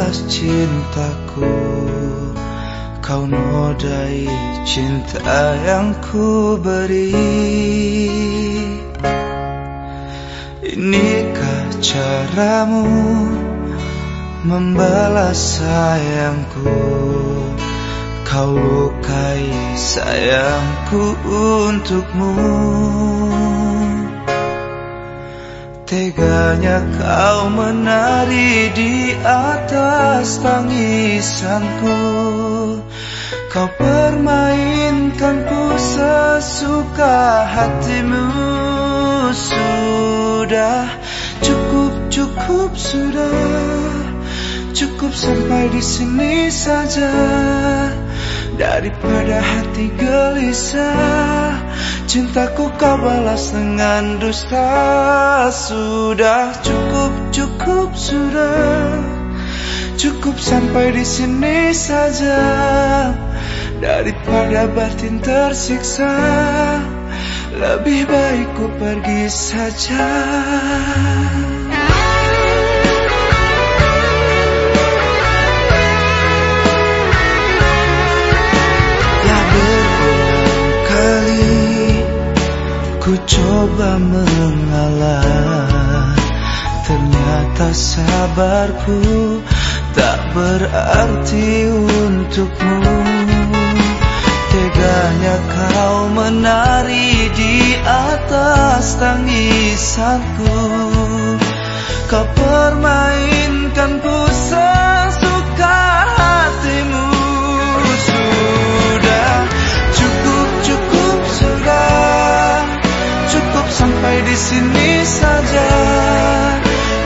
jelas cintaku? Kau nodai cinta yang ku beri. Inikah caramu membalas sayangku? Kau lukai sayangku untukmu. Teganya kau menari di atas tangisanku. Kau permainkanku sesuka hatimu. Sudah cukup cukup sudah. Cukup sampai di sini saja Daripada hati gelisah Cintaku kau balas dengan dusta. Sudah cukup, cukup sudah Cukup sampai di sini saja. Daripada batin tersiksa Lebih baik ku pergi saja Ku coba mengalah. Ternyata sabarku Tak berarti untukmu. Teganya kau menari di atas tangisanku. Kau permainkanku sampai sini saja.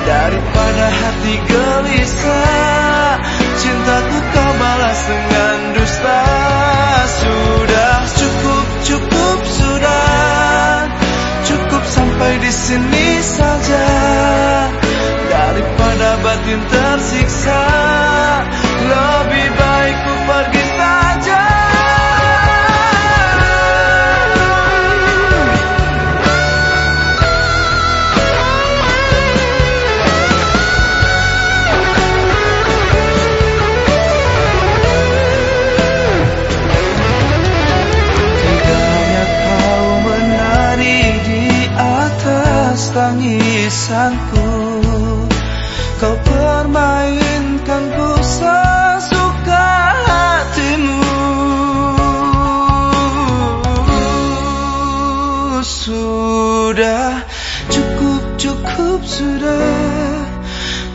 Daripada hati gelisah cintaku kau balas dengan dusta. Sudah cukup cukup sudah. Cukup sampai di sini saja. Daripada batin tersiksa lebih baik ku tangisanku. Kau permainkanku sesuka hatimu. Sudah cukup cukup sudah.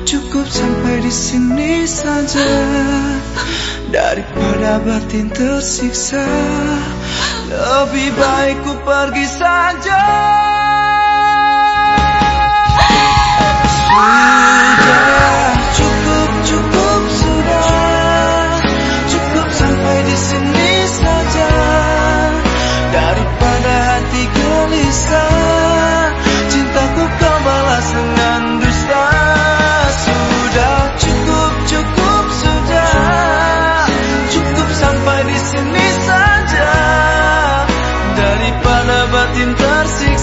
Cukup sampai di sini saja. Daripada batin tersiksa Lebih baik ku pergi saja batin tersiksa